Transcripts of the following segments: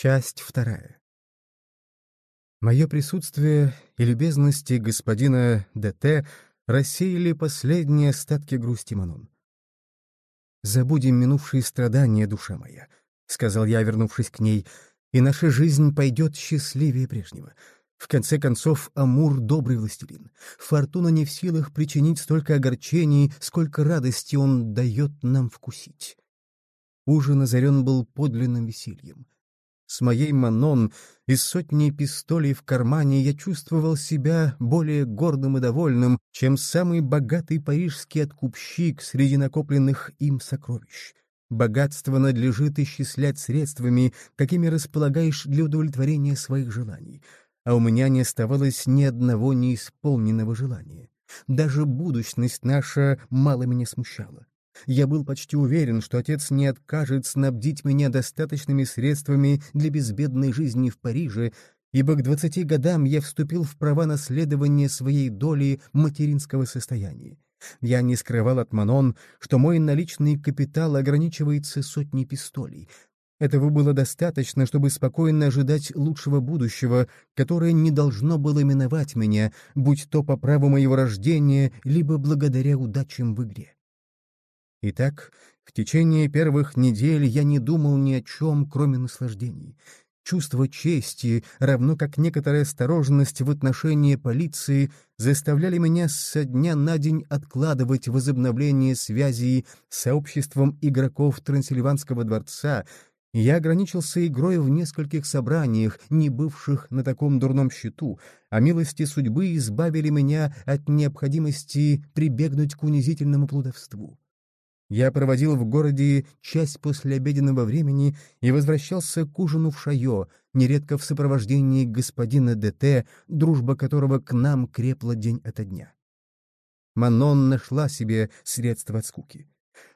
Часть вторая. Мое присутствие и любезности господина ДТ рассеяли последние остатки грусти Манон. «Забудем минувшие страдания, душа моя», — сказал я, вернувшись к ней, — «и наша жизнь пойдет счастливее прежнего. В конце концов, Амур — добрый властелин. Фортуна не в силах причинить столько огорчений, сколько радости он дает нам вкусить». Ужин озарен был подлинным весельем. С моей Манон и сотней пистолей в кармане я чувствовал себя более гордым и довольным, чем самый богатый парижский откупщик среди накопленных им сокровищ. Богатство надлежит исчислять средствами, какими располагаешь для удовлетворения своих желаний. А у меня не оставалось ни одного неисполненного желания. Даже будущность наша мало меня смущала. Я был почти уверен, что отец не откажет снабдить меня достаточными средствами для безбедной жизни в Париже, ибо к двадцати годам я вступил в права наследования своей доли материнского состояния. Я не скрывал от Манон, что мой наличный капитал ограничивается сотней пистолей. Этого было достаточно, чтобы спокойно ожидать лучшего будущего, которое не должно было миновать меня, будь то по праву моего рождения, либо благодаря удачам в игре. Итак, в течение первых недель я не думал ни о чем, кроме наслаждений. Чувство чести, равно как некоторая осторожность в отношении полиции, заставляли меня со дня на день откладывать возобновление связей с сообществом игроков Трансильванского дворца, я ограничился игрой в нескольких собраниях, не бывших на таком дурном счету, а милости судьбы избавили меня от необходимости прибегнуть к унизительному плодовству. Я проводил в городе часть послеобеденного времени и возвращался к ужину в Шайо, нередко в сопровождении господина ДТ, дружба которого к нам крепла день ото дня. Манон нашла себе средства от скуки.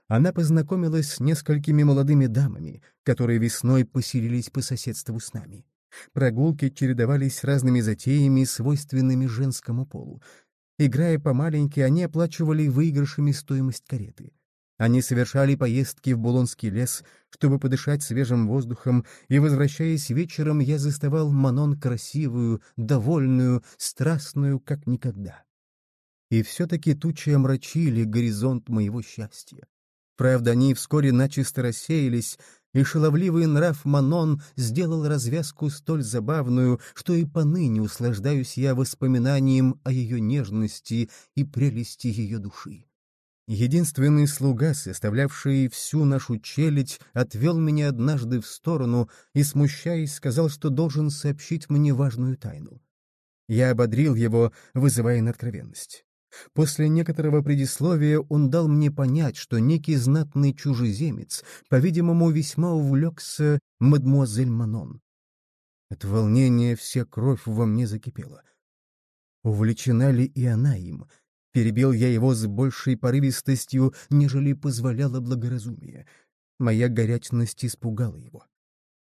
Она познакомилась с несколькими молодыми дамами, которые весной поселились по соседству с нами. Прогулки чередовались разными затеями, свойственными женскому полу. Играя по-маленьки, они оплачивали выигрышами стоимость кареты. Они совершали поездки в Булонский лес, чтобы подышать свежим воздухом, и, возвращаясь вечером, я заставал Манон красивую, довольную, страстную, как никогда. И все-таки тучи омрачили горизонт моего счастья. Правда, они вскоре начисто рассеялись, и шаловливый нрав Манон сделал развязку столь забавную, что и поныне услаждаюсь я воспоминанием о ее нежности и прелести ее души. Единственный слуга, составлявший всю нашу челядь, отвел меня однажды в сторону и, смущаясь, сказал, что должен сообщить мне важную тайну. Я ободрил его, вызывая на откровенность. После некоторого предисловия он дал мне понять, что некий знатный чужеземец, по-видимому, весьма увлекся мадмуазель Манон. От волнения вся кровь во мне закипела. Увлечена ли и она им — Перебил я его с большей порывистостью, нежели позволяло благоразумие. Моя горячность испугала его.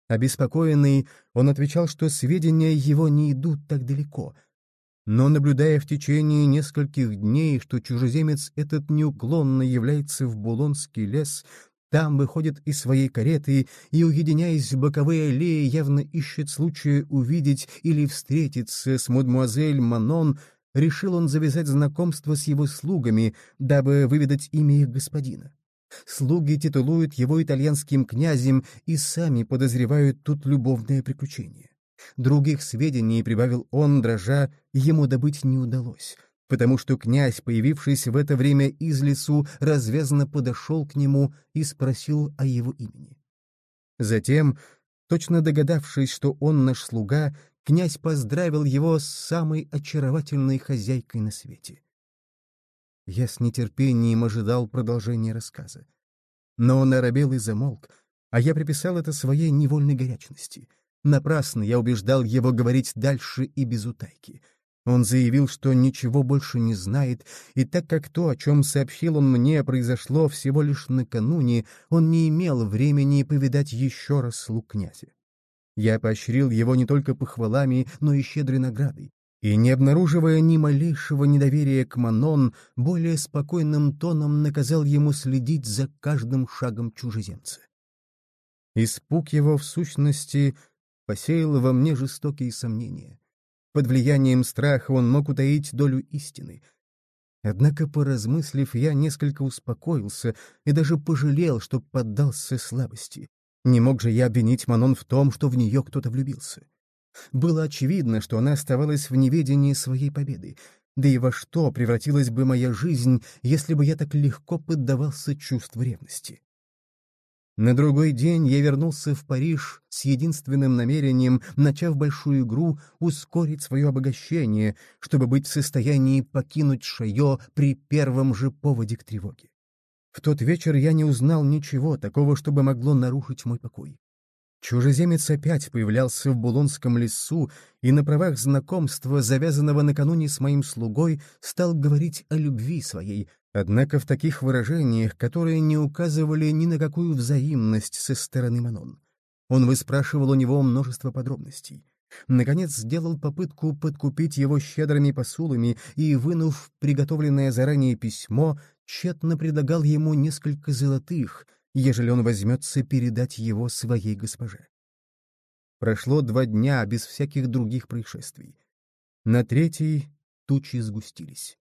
Обеспокоенный, он отвечал, что сведения его не идут так далеко. Но, наблюдая в течение нескольких дней, что чужеземец этот неуклонно является в Булонский лес, там выходит из своей кареты и, уединяясь в боковые аллеи, явно ищет случая увидеть или встретиться с мадемуазель Манон, решил он завязать знакомство с его слугами, дабы выведать имя их господина. Слуги титулуют его итальянским князем и сами подозревают тут любовное приключение. Других сведений, прибавил он, дрожа, ему добыть не удалось, потому что князь, появившись в это время из лесу, развязно подошел к нему и спросил о его имени. Затем, точно догадавшись, что он наш слуга, князь поздравил его с самой очаровательной хозяйкой на свете. Я с нетерпением ожидал продолжения рассказа. Но он оробел и замолк, а я приписал это своей невольной горячности. Напрасно я убеждал его говорить дальше и без утайки. Он заявил, что ничего больше не знает, и так как то, о чем сообщил он мне, произошло всего лишь накануне, он не имел времени повидать еще раз слуг князя. Я поощрил его не только похвалами, но и щедрой наградой. И, не обнаруживая ни малейшего недоверия к Манон, более спокойным тоном наказал ему следить за каждым шагом чужеземца. Испуг его, в сущности, посеял во мне жестокие сомнения. Под влиянием страха он мог утаить долю истины. Однако, поразмыслив, я несколько успокоился и даже пожалел, что поддался слабости. Не мог же я обвинить Манон в том, что в нее кто-то влюбился. Было очевидно, что она оставалась в неведении своей победы. Да и во что превратилась бы моя жизнь, если бы я так легко поддавался чувству ревности? На другой день я вернулся в Париж с единственным намерением, начав большую игру, ускорить свое обогащение, чтобы быть в состоянии покинуть Шайо при первом же поводе к тревоге. В тот вечер я не узнал ничего такого, чтобы могло нарушить мой покой. Чужеземец опять появлялся в Булонском лесу и на правах знакомства, завязанного накануне с моим слугой, стал говорить о любви своей, однако в таких выражениях, которые не указывали ни на какую взаимность со стороны Манон. Он выспрашивал у него множество подробностей. Наконец сделал попытку подкупить его щедрыми посулами и, вынув приготовленное заранее письмо, тщетно предлагал ему несколько золотых, ежели он возьмется передать его своей госпоже. Прошло два дня без всяких других происшествий. На третий тучи сгустились.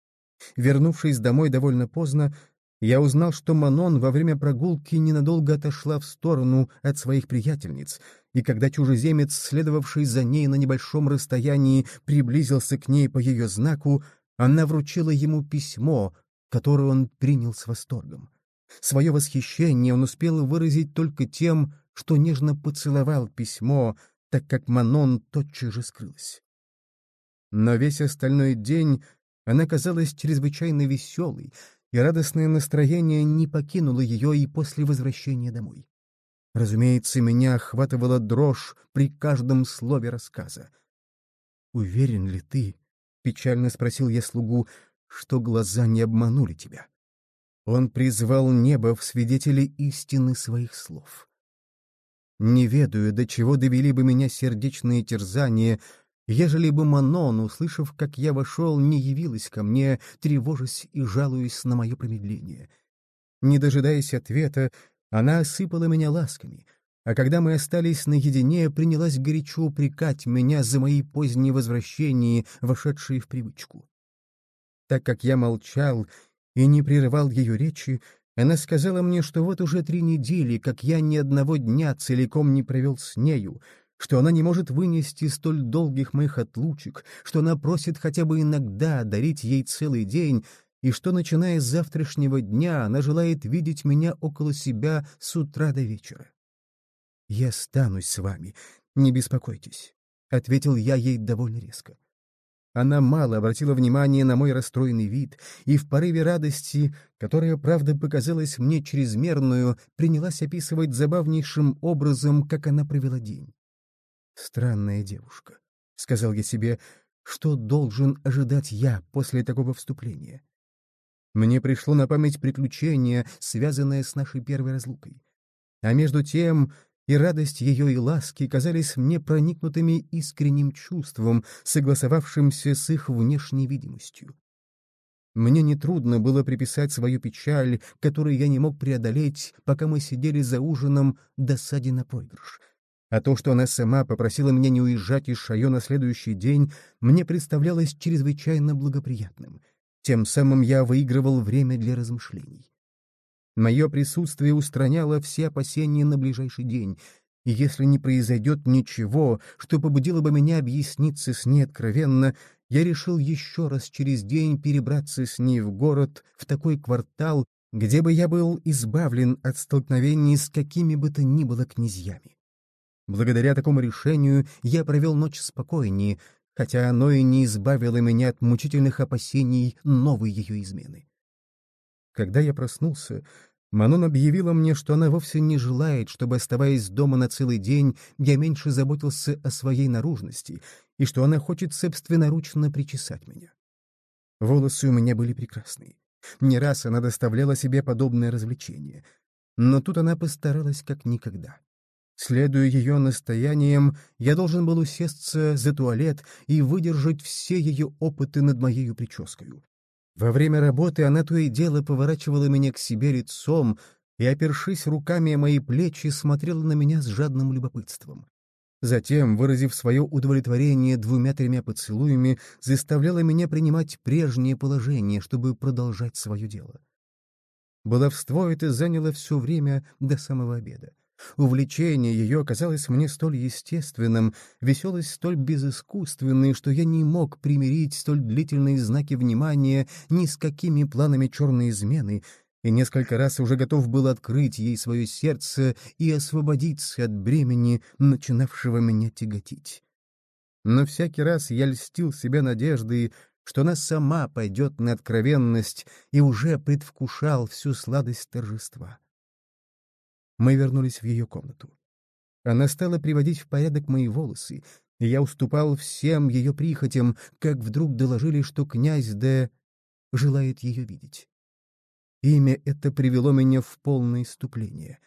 Вернувшись домой довольно поздно, я узнал, что Манон во время прогулки ненадолго отошла в сторону от своих приятельниц, и когда чужеземец, следовавший за ней на небольшом расстоянии, приблизился к ней по ее знаку, она вручила ему письмо, которое он принял с восторгом. Свое восхищение он успел выразить только тем, что нежно поцеловал письмо, так как Манон тотчас же скрылась. Но весь остальной день она казалась чрезвычайно веселой, и радостное настроение не покинуло ее и после возвращения домой. Разумеется, меня охватывала дрожь при каждом слове рассказа. «Уверен ли ты, — печально спросил я слугу, — что глаза не обманули тебя?» Он призвал небо в свидетели истины своих слов. Не ведаю, до чего довели бы меня сердечные терзания, ежели бы Манон, услышав, как я вошел, не явилась ко мне, тревожась и жалуясь на мое промедление. Не дожидаясь ответа, она осыпала меня ласками, а когда мы остались наедине, принялась горячо упрекать меня за мои поздние возвращения, вошедшие в привычку. Так как я молчал и не прерывал ее речи, она сказала мне, что вот уже три недели, как я ни одного дня целиком не провел с нею, что она не может вынести столь долгих моих отлучек, что она просит хотя бы иногда дарить ей целый день, и что, начиная с завтрашнего дня, она желает видеть меня около себя с утра до вечера. «Я останусь с вами, не беспокойтесь», — ответил я ей довольно резко. Она мало обратила внимание на мой расстроенный вид и в порыве радости, которая, правда, показалась мне чрезмерную, принялась описывать забавнейшим образом, как она провела день. «Странная девушка», — сказал я себе, — «что должен ожидать я после такого вступления?» Мне пришло на память приключение, связанное с нашей первой разлукой. А между тем и радость ее и ласки казались мне проникнутыми искренним чувством, согласовавшимся с их внешней видимостью. Мне нетрудно было приписать свою печаль, которую я не мог преодолеть, пока мы сидели за ужином досаде на проигрыш — а то, что она сама попросила меня не уезжать из Шайо на следующий день, мне представлялось чрезвычайно благоприятным. Тем самым я выигрывал время для размышлений. Мое присутствие устраняло все опасения на ближайший день, и если не произойдет ничего, что побудило бы меня объясниться с ней откровенно, я решил еще раз через день перебраться с ней в город, в такой квартал, где бы я был избавлен от столкновений с какими бы то ни было князьями. Благодаря такому решению я провел ночь спокойнее, хотя оно и не избавило меня от мучительных опасений новой ее измены. Когда я проснулся, Манон объявила мне, что она вовсе не желает, чтобы, оставаясь дома на целый день, я меньше заботился о своей наружности, и что она хочет собственноручно причесать меня. Волосы у меня были прекрасные. Не раз она доставляла себе подобное развлечение. Но тут она постаралась как никогда. Следуя ее настояниям, я должен был усесться за туалет и выдержать все ее опыты над моей прической. Во время работы она то и дело поворачивала меня к себе лицом и, опершись руками о мои плечи, смотрела на меня с жадным любопытством. Затем, выразив свое удовлетворение двумя-тремя поцелуями, заставляла меня принимать прежнее положение, чтобы продолжать свое дело. Баловство это заняло все время до самого обеда. Увлечение ее оказалось мне столь естественным, веселость столь безыскусственной, что я не мог примирить столь длительные знаки внимания ни с какими планами черной измены, и несколько раз уже готов был открыть ей свое сердце и освободиться от бремени, начинавшего меня тяготить. Но всякий раз я льстил себя надеждой, что она сама пойдет на откровенность и уже предвкушал всю сладость торжества. Мы вернулись в ее комнату. Она стала приводить в порядок мои волосы, и я уступал всем ее прихотям, как вдруг доложили, что князь Д. желает ее видеть. Имя это привело меня в полное иступление.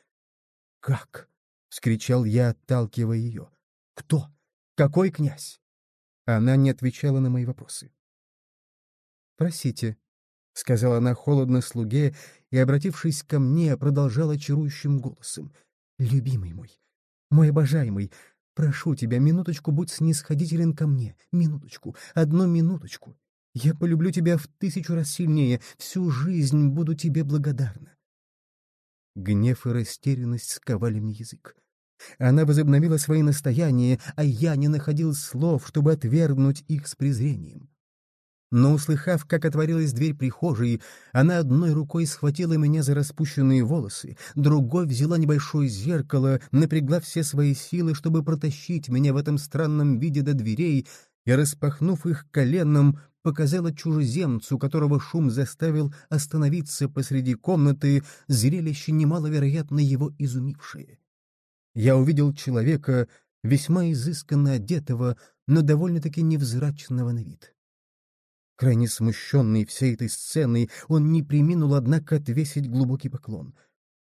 «Как?» — вскричал я, отталкивая ее. «Кто? Какой князь?» Она не отвечала на мои вопросы. «Просите», — сказала она холодно слуге и, обратившись ко мне, продолжала чарующим голосом. «Любимый мой, мой обожаемый, прошу тебя, минуточку будь снисходителен ко мне, минуточку, одну минуточку. Я полюблю тебя в тысячу раз сильнее, всю жизнь буду тебе благодарна. Гнев и растерянность сковали мне язык. Она возобновила свои настояния, а я не находил слов, чтобы отвергнуть их с презрением. Но, услыхав, как отворилась дверь прихожей, она одной рукой схватила меня за распущенные волосы, другой взяла небольшое зеркало, напрягла все свои силы, чтобы протащить меня в этом странном виде до дверей, и, распахнув их коленом, показала чужеземцу, которого шум заставил остановиться посреди комнаты, зрелище немаловероятно его изумившее. Я увидел человека, весьма изысканно одетого, но довольно-таки невзрачного на вид. Крайне смущенный всей этой сценой, он не приминул, однако, отвесить глубокий поклон.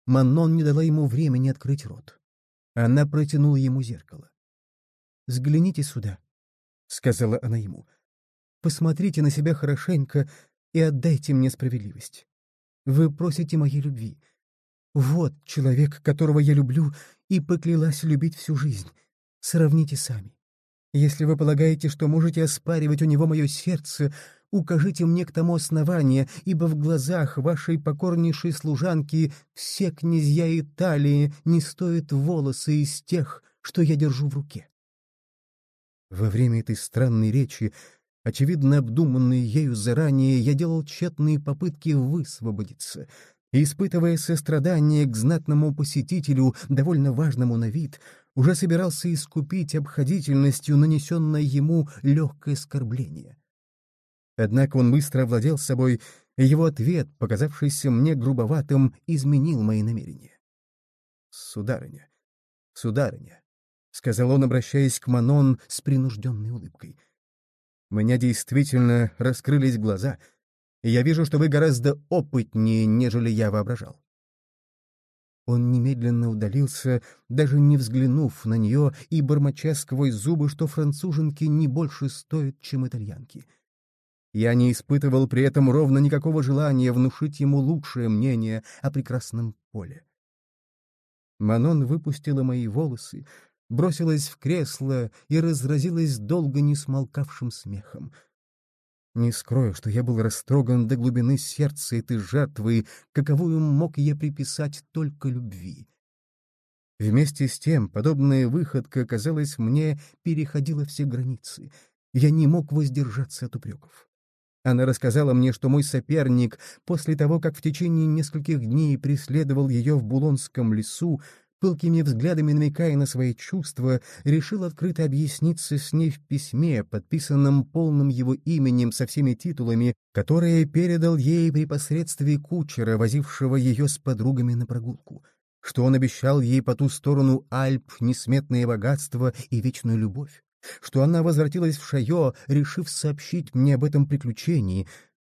Манон не дала ему времени открыть рот. Она протянула ему зеркало. «Взгляните сюда», — сказала она ему. Посмотрите на себя хорошенько и отдайте мне справедливость. Вы просите моей любви. Вот человек, которого я люблю и поклялась любить всю жизнь. Сравните сами. Если вы полагаете, что можете оспаривать у него мое сердце, укажите мне к тому основание, ибо в глазах вашей покорнейшей служанки все князья Италии не стоят волосы из тех, что я держу в руке. Во время этой странной речи Очевидно, обдуманные ею заранее, я делал тщетные попытки высвободиться. И, испытывая сострадание к знатному посетителю, довольно важному на вид, уже собирался искупить обходительностью нанесенное ему легкое оскорбление. Однако он быстро овладел собой, и его ответ, показавшийся мне грубоватым, изменил мои намерения. «Сударыня, сударыня», — сказал он, обращаясь к Манон с принужденной улыбкой, — меня действительно раскрылись глаза, и я вижу, что вы гораздо опытнее, нежели я воображал. Он немедленно удалился, даже не взглянув на нее и бормоча сквозь зубы, что француженки не больше стоят, чем итальянки. Я не испытывал при этом ровно никакого желания внушить ему лучшее мнение о прекрасном поле. Манон выпустила мои волосы, бросилась в кресло и разразилась долго не смолкавшим смехом. Не скрою, что я был растроган до глубины сердца этой жертвы, каковую мог я приписать только любви. Вместе с тем, подобная выходка, казалось мне, переходила все границы. Я не мог воздержаться от упреков. Она рассказала мне, что мой соперник, после того, как в течение нескольких дней преследовал ее в Булонском лесу, пылкими взглядами намекая на свои чувства, решил открыто объясниться с ней в письме, подписанном полным его именем со всеми титулами, которые передал ей при посредстве кучера, возившего ее с подругами на прогулку, что он обещал ей по ту сторону Альп несметное богатство и вечную любовь, что она возвратилась в Шайо, решив сообщить мне об этом приключении,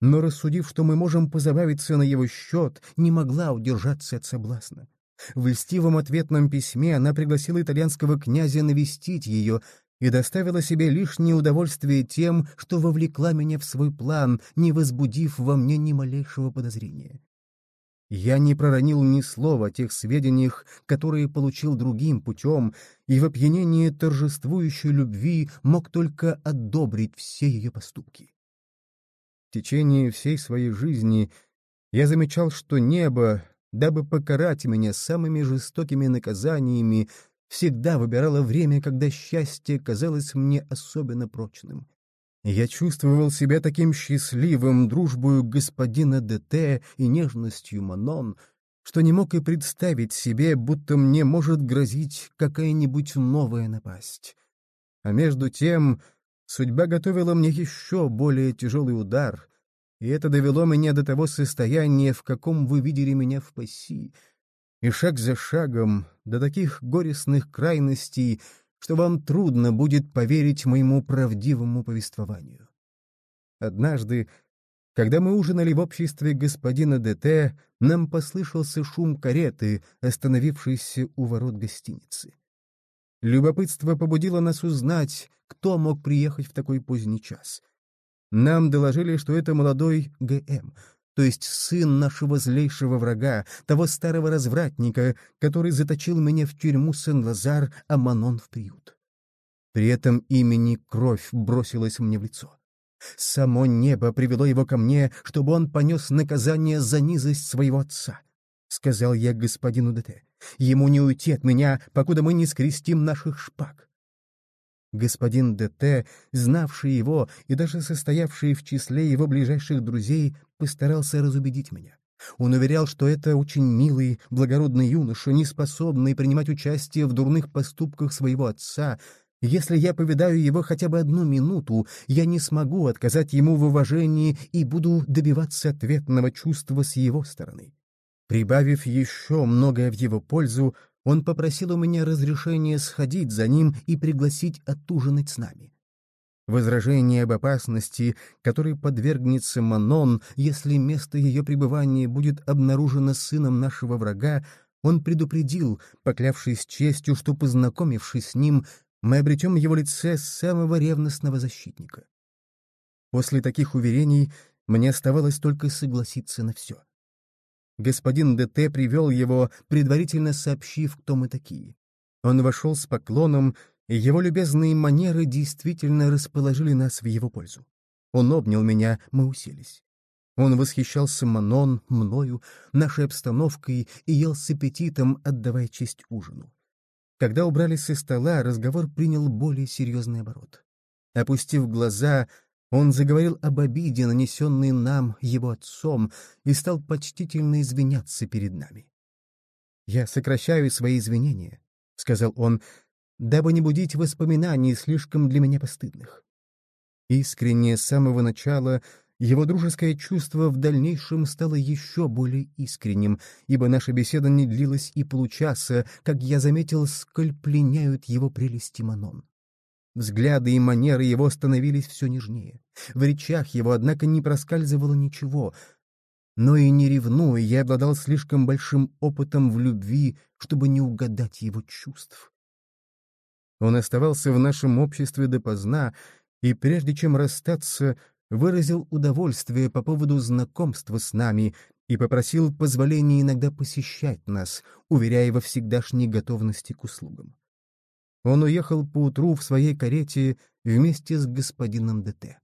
но, рассудив, что мы можем позабавиться на его счет, не могла удержаться от соблазна. В льстивом ответном письме она пригласила итальянского князя навестить ее и доставила себе лишнее удовольствие тем, что вовлекла меня в свой план, не возбудив во мне ни малейшего подозрения. Я не проронил ни слова о тех сведениях, которые получил другим путем, и в опьянении торжествующей любви мог только одобрить все ее поступки. В течение всей своей жизни я замечал, что небо, дабы покарать меня самыми жестокими наказаниями, всегда выбирало время, когда счастье казалось мне особенно прочным. Я чувствовал себя таким счастливым дружбою господина ДТ и нежностью Манон, что не мог и представить себе, будто мне может грозить какая-нибудь новая напасть. А между тем судьба готовила мне еще более тяжелый удар, и это довело меня до того состояния, в каком вы видели меня в пасси. И шаг за шагом, до таких горестных крайностей — что вам трудно будет поверить моему правдивому повествованию. Однажды, когда мы ужинали в обществе господина ДТ, нам послышался шум кареты, остановившейся у ворот гостиницы. Любопытство побудило нас узнать, кто мог приехать в такой поздний час. Нам доложили, что это молодой ГМ — то есть сын нашего злейшего врага, того старого развратника, который заточил меня в тюрьму Сен-Лазар, а Манон в приют. При этом имени кровь бросилась мне в лицо. Само небо привело его ко мне, чтобы он понес наказание за низость своего отца. — сказал я господину ДТ. — Ему не уйти от меня, покуда мы не скрестим наших шпаг. Господин ДТ, знавший его и даже состоявший в числе его ближайших друзей, постарался разубедить меня. Он уверял, что это очень милый, благородный юноша, не способный принимать участие в дурных поступках своего отца. Если я повидаю его хотя бы одну минуту, я не смогу отказать ему в уважении и буду добиваться ответного чувства с его стороны. Прибавив еще многое в его пользу, он попросил у меня разрешения сходить за ним и пригласить отужинать с нами. Возражение об опасности, которой подвергнется Манон, если место ее пребывания будет обнаружено сыном нашего врага, он предупредил, поклявшись честью, что, познакомившись с ним, мы обретем его лице самого ревностного защитника. После таких уверений мне оставалось только согласиться на все. Господин ДТ привел его, предварительно сообщив, кто мы такие. Он вошел с поклоном, его любезные манеры действительно расположили нас в его пользу. Он обнял меня, мы уселись. Он восхищался Манон, мною, нашей обстановкой и ел с аппетитом, отдавая честь ужину. Когда убрались со стола, разговор принял более серьезный оборот. Опустив глаза, он заговорил об обиде, нанесенной нам, его отцом, и стал почтительно извиняться перед нами. «Я сокращаю свои извинения», — сказал он, — «дабы не будить воспоминаний слишком для меня постыдных». Искренне с самого начала его дружеское чувство в дальнейшем стало еще более искренним, ибо наша беседа не длилась и получаса, как я заметил, сколь пленяют его прелести Манон. Взгляды и манеры его становились все нежнее. В речах его, однако, не проскальзывало ничего. Но и не ревнуя, я обладал слишком большим опытом в любви, чтобы не угадать его чувств. Он оставался в нашем обществе допоздна, и прежде чем расстаться, выразил удовольствие по поводу знакомства с нами и попросил позволения иногда посещать нас, уверяя во всегдашней готовности к услугам. Он уехал поутру в своей карете вместе с господином ДТ.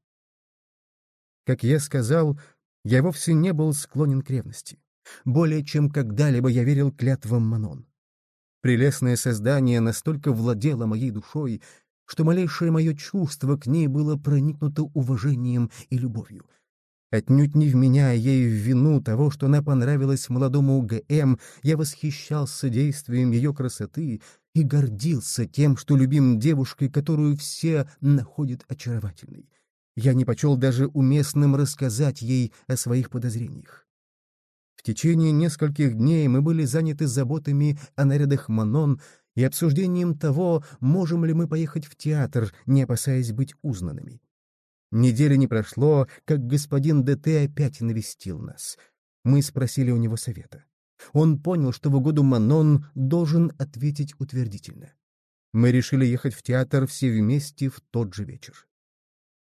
Как я сказал, я вовсе не был склонен к ревности. Более чем когда-либо я верил клятвам Манон. Прелестное создание настолько владело моей душой, что малейшее мое чувство к ней было проникнуто уважением и любовью. Отнюдь не вменяя ей в вину того, что она понравилась молодому ГМ, я восхищался действием ее красоты и гордился тем, что любим девушкой, которую все находят очаровательной. Я не почел даже уместным рассказать ей о своих подозрениях. В течение нескольких дней мы были заняты заботами о нарядах Манон и обсуждением того, можем ли мы поехать в театр, не опасаясь быть узнанными. Недели не прошло, как господин ДТ опять навестил нас. Мы спросили у него совета. Он понял, что в угоду Манон должен ответить утвердительно. Мы решили ехать в театр все вместе в тот же вечер.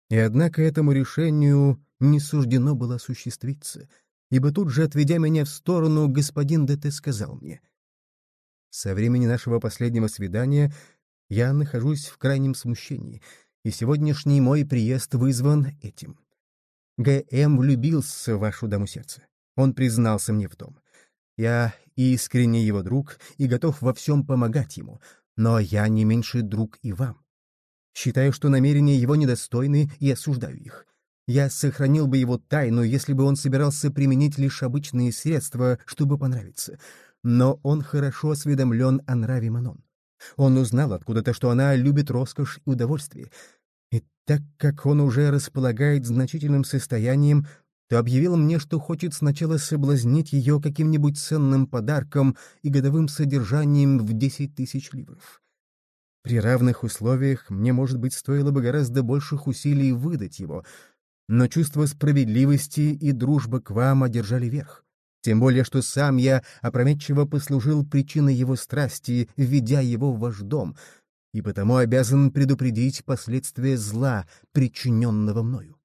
И однако этому решению не суждено было осуществиться, ибо тут же, отведя меня в сторону, господин ДТ сказал мне. «Со времени нашего последнего свидания я нахожусь в крайнем смущении, и сегодняшний мой приезд вызван этим. Г.М. влюбился в вашу даму сердца. Он признался мне в том. Я искренне его друг и готов во всем помогать ему, но я не меньше друг и вам. Считаю, что намерения его недостойны и осуждаю их. Я сохранил бы его тайну, если бы он собирался применить лишь обычные средства, чтобы понравиться. Но он хорошо осведомлен о нраве Манон. Он узнал откуда-то, что она любит роскошь и удовольствие. И так как он уже располагает значительным состоянием, то объявил мне, что хочет сначала соблазнить ее каким-нибудь ценным подарком и годовым содержанием в десять тысяч ливров. При равных условиях мне, может быть, стоило бы гораздо больших усилий выдать его, но чувство справедливости и дружба к вам одержали верх. Тем более, что сам я опрометчиво послужил причиной его страсти, введя его в ваш дом, и потому обязан предупредить последствия зла, причиненного мною.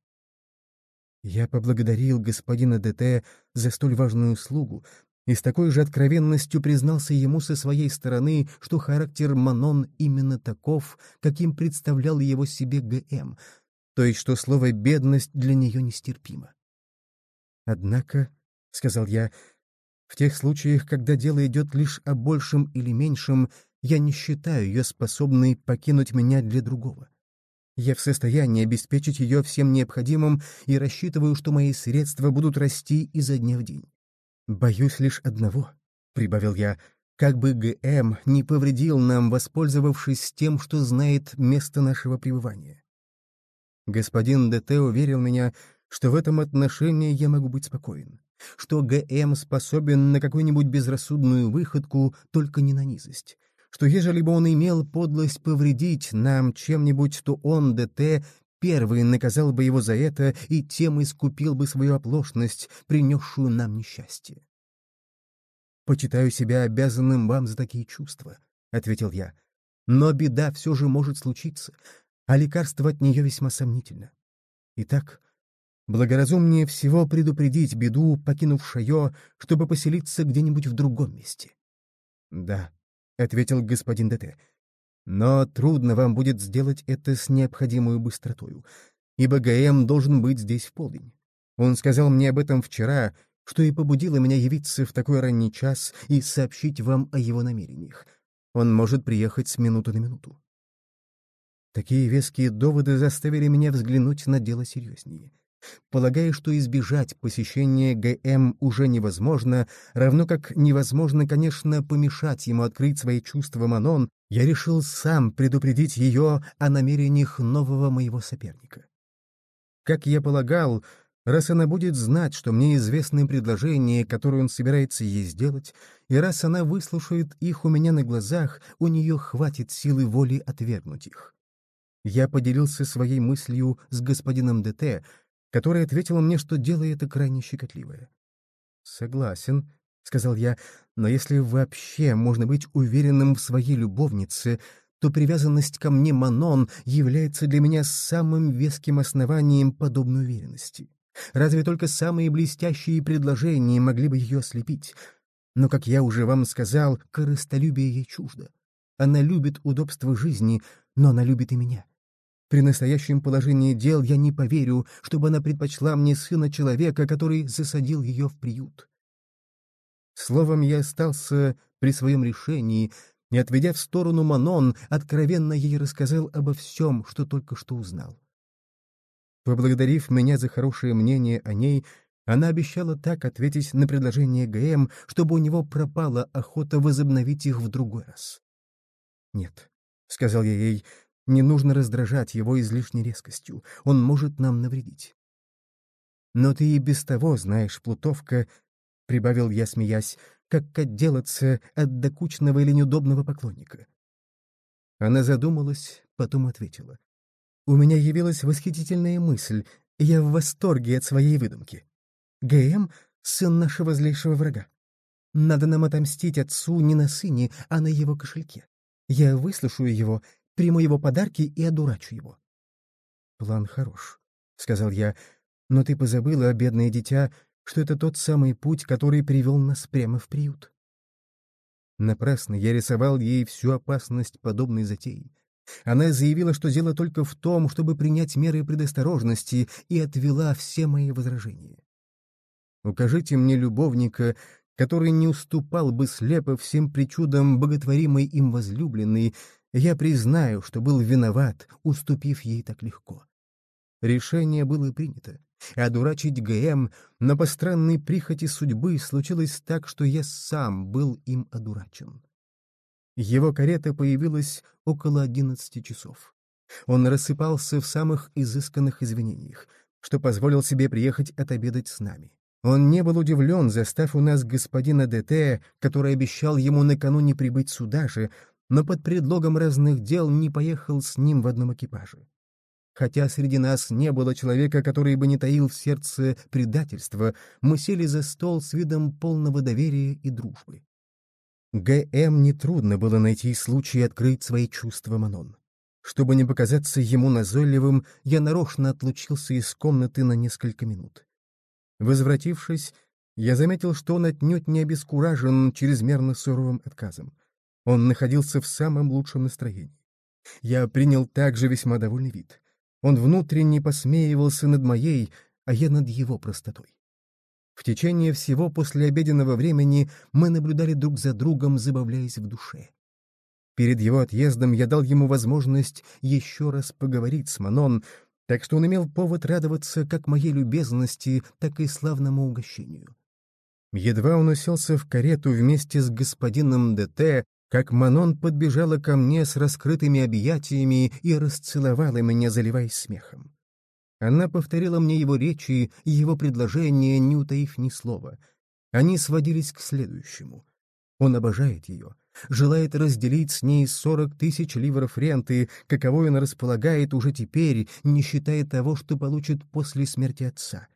Я поблагодарил господина ДТ за столь важную услугу, и с такой же откровенностью признался ему со своей стороны, что характер Манон именно таков, каким представлял его себе ГМ, то есть что слово «бедность» для нее нестерпимо. Однако, — сказал я, — в тех случаях, когда дело идет лишь о большем или меньшем, я не считаю ее способной покинуть меня для другого. Я в состоянии обеспечить ее всем необходимым и рассчитываю, что мои средства будут расти изо дня в день. «Боюсь лишь одного», — прибавил я, — «как бы ГМ не повредил нам, воспользовавшись тем, что знает место нашего пребывания». Господин ДТ уверил меня, что в этом отношении я могу быть спокоен, что ГМ способен на какую-нибудь безрассудную выходку, только не на низость, что ежели бы он имел подлость повредить нам чем-нибудь, то он, ДТ, первый наказал бы его за это и тем искупил бы свою оплошность, принесшую нам несчастье. «Почитаю себя обязанным вам за такие чувства», — ответил я. «Но беда все же может случиться, а лекарство от нее весьма сомнительно. Итак, благоразумнее всего предупредить беду, покинувшую, чтобы поселиться где-нибудь в другом месте». «Да», — ответил господин ДТ, но трудно вам будет сделать это с необходимой быстротою, ибо ГМ должен быть здесь в полдень. Он сказал мне об этом вчера, что и побудило меня явиться в такой ранний час и сообщить вам о его намерениях. Он может приехать с минуты на минуту. Такие веские доводы заставили меня взглянуть на дело серьезнее. Полагая, что избежать посещения ГМ уже невозможно, равно как невозможно, конечно, помешать ему открыть свои чувства Манон, я решил сам предупредить ее о намерениях нового моего соперника. Как я полагал, раз она будет знать, что мне известны предложения, которые он собирается ей сделать, и раз она выслушает их у меня на глазах, у нее хватит силы воли отвергнуть их. Я поделился своей мыслью с господином ДТ, который ответил мне, что дело это крайне щекотливое. «Согласен», — сказал я, — «но если вообще можно быть уверенным в своей любовнице, то привязанность ко мне Манон является для меня самым веским основанием подобной уверенности. Разве только самые блестящие предложения могли бы ее ослепить? Но, как я уже вам сказал, корыстолюбие ей чуждо. Она любит удобство жизни, но она любит и меня. При настоящем положении дел я не поверю, чтобы она предпочла мне сына человека, который засадил ее в приют. Словом, я остался при своем решении, не отведя в сторону Манон, откровенно ей рассказал обо всем, что только что узнал. Поблагодарив меня за хорошее мнение о ней, она обещала так ответить на предложение ГМ, чтобы у него пропала охота возобновить их в другой раз. «Нет», — сказал я ей, не нужно раздражать его излишней резкостью, он может нам навредить. Но ты и без того знаешь, Плутовка, — прибавил я, смеясь, — как отделаться от докучного или неудобного поклонника. Она задумалась, потом ответила. «У меня явилась восхитительная мысль, я в восторге от своей выдумки. ГМ — сын нашего злейшего врага. Надо нам отомстить отцу не на сыне, а на его кошельке. Я выслушаю его приму его подарки и одурачу его. — План хорош, — сказал я, — но ты позабыла, бедное дитя, что это тот самый путь, который привел нас прямо в приют. Напрасно я рисовал ей всю опасность подобной затеи. Она заявила, что дело только в том, чтобы принять меры предосторожности, и отвела все мои возражения. Укажите мне любовника, который не уступал бы слепо всем причудам боготворимой им возлюбленной, я признаю, что был виноват, уступив ей так легко. Решение было принято. Одурачить ГМ, но по прихоти судьбы случилось так, что я сам был им одурачен. Его карета появилась около одиннадцати часов. Он рассыпался в самых изысканных извинениях, что позволил себе приехать отобедать с нами. Он не был удивлен, застав у нас господина ДТ, который обещал ему накануне прибыть сюда же, но под предлогом разных дел не поехал с ним в одном экипаже. Хотя среди нас не было человека, который бы не таил в сердце предательства, мы сели за стол с видом полного доверия и дружбы. Г.М. нетрудно было найти случай открыть свои чувства Манон. Чтобы не показаться ему назойливым, я нарочно отлучился из комнаты на несколько минут. Возвратившись, я заметил, что он отнюдь не обескуражен чрезмерно суровым отказом. Он находился в самом лучшем настроении. Я принял также весьма довольный вид. Он внутренне посмеивался над моей, а я над его простотой. В течение всего послеобеденного времени мы наблюдали друг за другом, забавляясь в душе. Перед его отъездом я дал ему возможность еще раз поговорить с Манон, так что он имел повод радоваться как моей любезности, так и славному угощению. Едва он уселся в карету вместе с господином ДТ, как Манон подбежала ко мне с раскрытыми объятиями и расцеловала меня, заливаясь смехом. Она повторила мне его речи и его предложения, не утаив ни слова. Они сводились к следующему. Он обожает ее, желает разделить с ней сорок тысяч ливров ренты, каковой он располагает уже теперь, не считая того, что получит после смерти отца.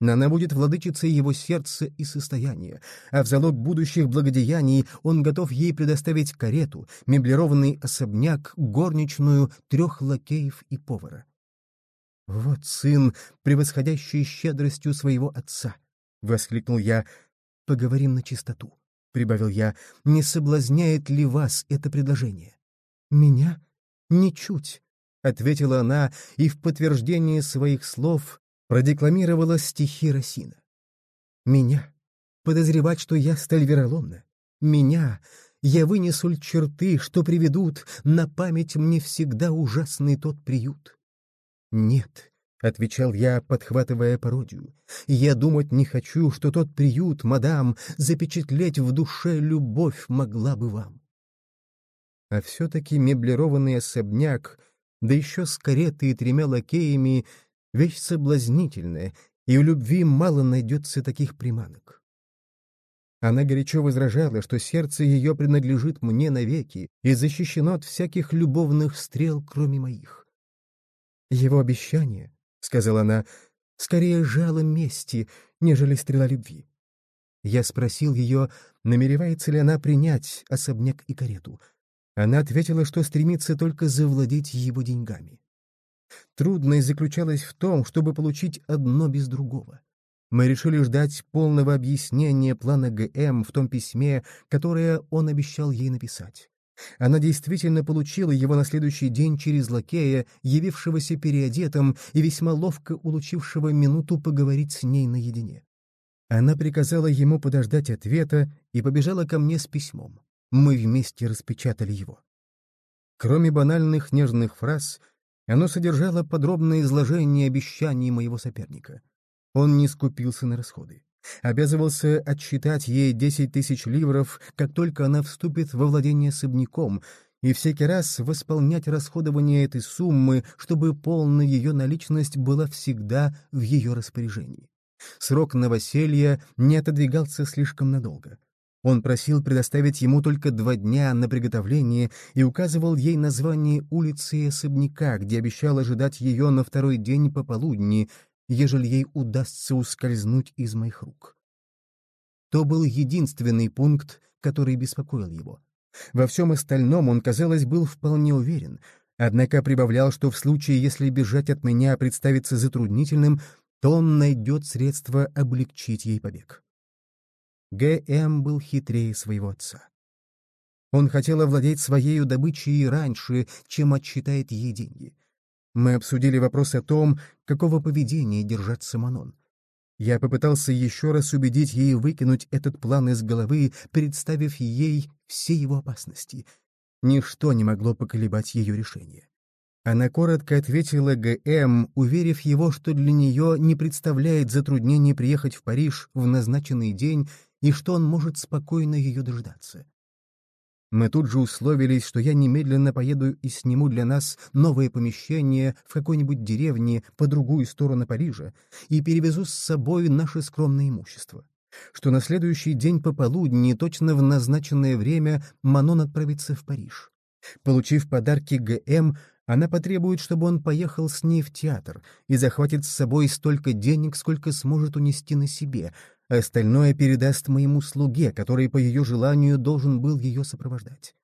Она будет владычицей его сердца и состояния, а в залог будущих благодеяний он готов ей предоставить карету, меблированный особняк, горничную, трех лакеев и повара. «Вот сын, превосходящий щедростью своего отца!» — воскликнул я. «Поговорим на чистоту», — прибавил я. «Не соблазняет ли вас это предложение?» «Меня? Ничуть», — ответила она и в подтверждение своих слов продекламировала стихи Росина. «Меня? Подозревать, что я столь вероломна? Меня? Я вынесу ль черты, что приведут на память мне всегда ужасный тот приют? Нет». — отвечал я, подхватывая пародию. «Я думать не хочу, что тот приют, мадам, запечатлеть в душе любовь могла бы вам». А все-таки меблированный особняк, да еще с каретой и тремя лакеями, вещь соблазнительная, и в любви мало найдется таких приманок. Она горячо возражала, что сердце ее принадлежит мне навеки и защищено от всяких любовных стрел, кроме моих. Его обещание, — сказала она, — скорее жало мести, нежели стрела любви. Я спросил ее, намеревается ли она принять особняк и карету. Она ответила, что стремится только завладеть его деньгами. Трудность заключалась в том, чтобы получить одно без другого. Мы решили ждать полного объяснения плана ГМ в том письме, которое он обещал ей написать. Она действительно получила его на следующий день через лакея, явившегося переодетым и весьма ловко улучившего минуту поговорить с ней наедине. Она приказала ему подождать ответа и побежала ко мне с письмом. Мы вместе распечатали его. Кроме банальных нежных фраз, оно содержало подробное изложение обещаний моего соперника. Он не скупился на расходы. Обязывался отсчитать ей десять тысяч ливров, как только она вступит во владение особняком, и всякий раз восполнять расходование этой суммы, чтобы полная ее наличность была всегда в ее распоряжении. Срок новоселья не отодвигался слишком надолго. Он просил предоставить ему только два дня на приготовление и указывал ей название улицы и особняка, где обещал ожидать ее на второй день пополудни, ежели ей удастся ускользнуть из моих рук. То был единственный пункт, который беспокоил его. Во всем остальном он, казалось, был вполне уверен, однако прибавлял, что в случае, если бежать от меня представится затруднительным, то он найдет средства облегчить ей побег. Г.М. был хитрее своего отца. Он хотел овладеть своей добычей раньше, чем отчитает ей деньги. Мы обсудили вопрос о том, какого поведения держаться Манон. Я попытался еще раз убедить ей выкинуть этот план из головы, представив ей все его опасности. Ничто не могло поколебать ее решение. Она коротко ответила ГМ, уверив его, что для нее не представляет затруднений приехать в Париж в назначенный день и что он может спокойно ее дождаться. Мы тут же условились, что я немедленно поеду и сниму для нас новое помещение в какой-нибудь деревне по другую сторону Парижа и перевезу с собой наше скромное имущество. Что на следующий день пополудни, точно в назначенное время, Манон отправится в Париж. Получив подарки ГМ, она потребует, чтобы он поехал с ней в театр и захватит с собой столько денег, сколько сможет унести на себе — Остальное передаст моему слуге, который по ее желанию должен был ее сопровождать.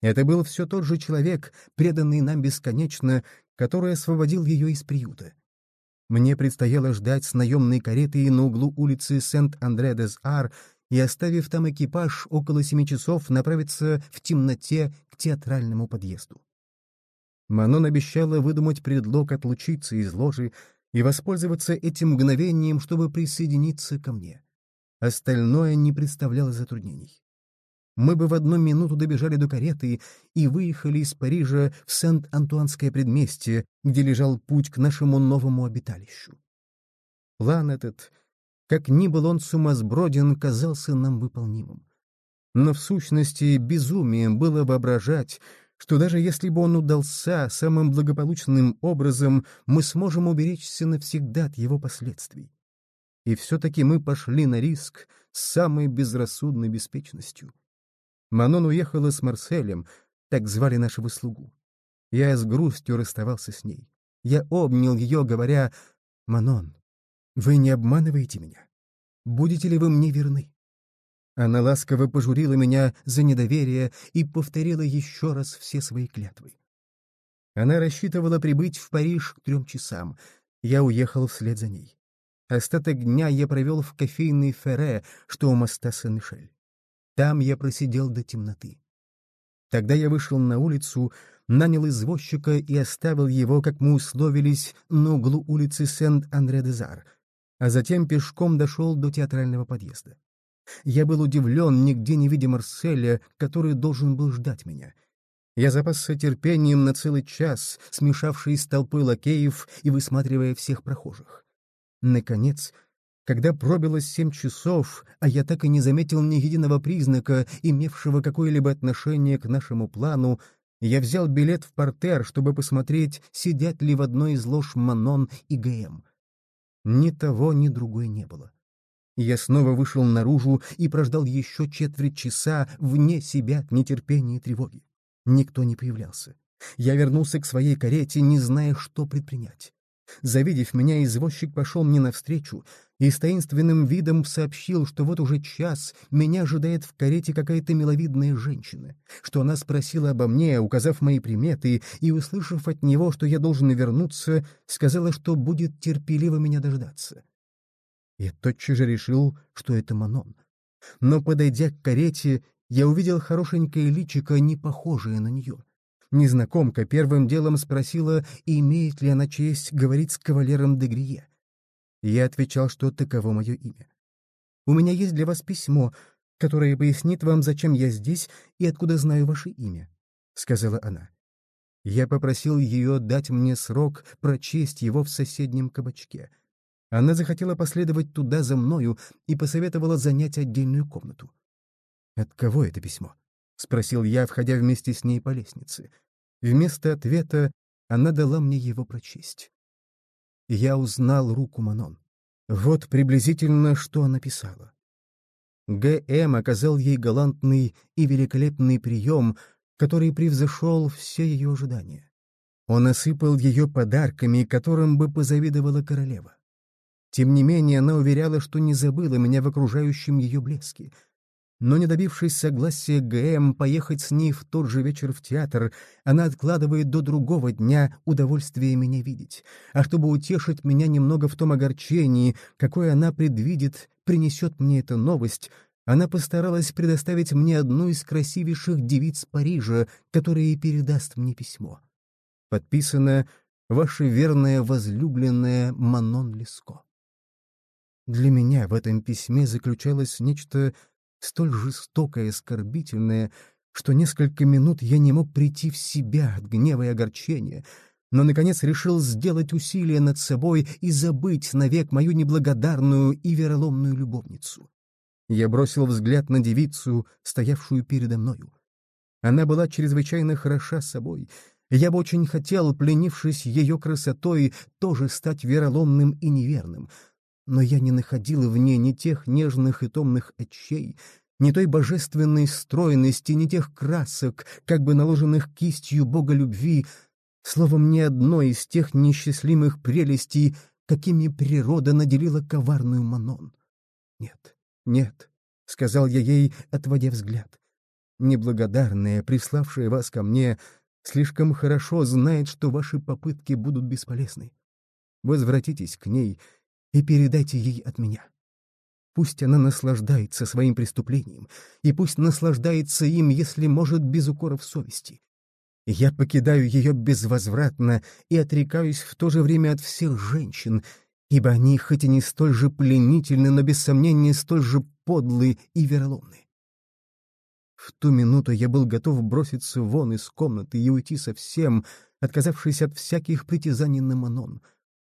Это был все тот же человек, преданный нам бесконечно, который освободил ее из приюта. Мне предстояло ждать с наемной каретой на углу улицы Сент-Андре-дес-Ар и, оставив там экипаж, около семи часов направиться в темноте к театральному подъезду. Манон обещала выдумать предлог отлучиться из ложи, и воспользоваться этим мгновением, чтобы присоединиться ко мне. Остальное не представляло затруднений. Мы бы в одну минуту добежали до кареты и выехали из Парижа в Сент-Антуанское предместье, где лежал путь к нашему новому обиталищу. План этот, как ни был он сумасброден, казался нам выполнимым. Но в сущности безумием было воображать, что даже если бы он удался самым благополучным образом, мы сможем уберечься навсегда от его последствий. И все-таки мы пошли на риск с самой безрассудной беспечностью. Манон уехала с Марселем, так звали нашего слугу. Я с грустью расставался с ней. Я обнял ее, говоря, «Манон, вы не обманываете меня? Будете ли вы мне верны?» Она ласково пожурила меня за недоверие и повторила еще раз все свои клятвы. Она рассчитывала прибыть в Париж к трем часам. Я уехал вслед за ней. Остаток дня я провел в кофейной Ферре, что у моста Сен-Мишель. Там я просидел до темноты. Тогда я вышел на улицу, нанял извозчика и оставил его, как мы условились, на углу улицы Сент-Андре-де-Зар, а затем пешком дошел до театрального подъезда. Я был удивлен, нигде не видя Марселя, который должен был ждать меня. Я запасся терпением на целый час, смешавшись с толпой лакеев и высматривая всех прохожих. Наконец, когда пробилось семь часов, а я так и не заметил ни единого признака, имевшего какое-либо отношение к нашему плану, я взял билет в портер, чтобы посмотреть, сидят ли в одной из лож Манон и ГМ. Ни того, ни другой не было. Я снова вышел наружу и прождал еще четверть часа вне себя от нетерпения и тревоги. Никто не появлялся. Я вернулся к своей карете, не зная, что предпринять. Завидев меня, извозчик пошел мне навстречу и с таинственным видом сообщил, что вот уже час меня ожидает в карете какая-то миловидная женщина, что она спросила обо мне, указав мои приметы, и, услышав от него, что я должен вернуться, сказала, что будет терпеливо меня дождаться. Я тотчас же решил, что это Манон. Но, подойдя к карете, я увидел хорошенькое личико, не похожее на нее. Незнакомка первым делом спросила, имеет ли она честь говорить с кавалером де Грие. Я отвечал, что таково мое имя. «У меня есть для вас письмо, которое пояснит вам, зачем я здесь и откуда знаю ваше имя», — сказала она. Я попросил ее дать мне срок прочесть его в соседнем кабачке — она захотела последовать туда за мною и посоветовала занять отдельную комнату. «От кого это письмо?» — спросил я, входя вместе с ней по лестнице. Вместо ответа она дала мне его прочесть. Я узнал руку Манон. Вот приблизительно, что она писала. Г.М. оказал ей галантный и великолепный прием, который превзошел все ее ожидания. Он осыпал ее подарками, которым бы позавидовала королева. Тем не менее, она уверяла, что не забыла меня в окружающем ее блеске. Но не добившись согласия ГМ поехать с ней в тот же вечер в театр, она откладывает до другого дня удовольствие меня видеть. А чтобы утешить меня немного в том огорчении, какое она предвидит, принесет мне эта новость, она постаралась предоставить мне одну из красивейших девиц Парижа, которая и передаст мне письмо. Подписано «Ваша верная возлюбленная Манон Леско». Для меня в этом письме заключалось нечто столь жестокое и оскорбительное, что несколько минут я не мог прийти в себя от гнева и огорчения, но, наконец, решил сделать усилие над собой и забыть навек мою неблагодарную и вероломную любовницу. Я бросил взгляд на девицу, стоявшую передо мною. Она была чрезвычайно хороша собой. Я бы очень хотел, пленившись ее красотой, тоже стать вероломным и неверным — но я не находила в ней ни тех нежных и томных очей, ни той божественной стройности, ни тех красок, как бы наложенных кистью бога любви, словом, ни одной из тех несчастливых прелестей, какими природа наделила коварную Манон. «Нет, нет», — сказал я ей, отводя взгляд, — «неблагодарная, приславшая вас ко мне, слишком хорошо знает, что ваши попытки будут бесполезны. Возвратитесь к ней — и передайте ей от меня. Пусть она наслаждается своим преступлением, и пусть наслаждается им, если может, без укоров совести. Я покидаю ее безвозвратно и отрекаюсь в то же время от всех женщин, ибо они хоть и не столь же пленительны, но без сомнения столь же подлые и вероломны. В ту минуту я был готов броситься вон из комнаты и уйти совсем, отказавшись от всяких притязаний на Манон —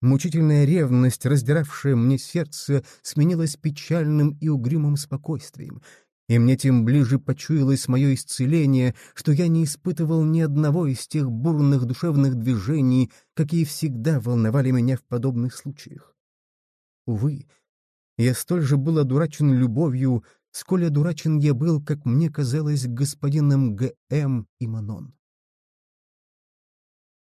Мучительная ревность, раздиравшая мне сердце, сменилась печальным и угрюмым спокойствием, и мне тем ближе почуялось мое исцеление, что я не испытывал ни одного из тех бурных душевных движений, какие всегда волновали меня в подобных случаях. Увы, я столь же был одурачен любовью, сколь одурачен я был, как мне казалось, господином Г.М. и Манон.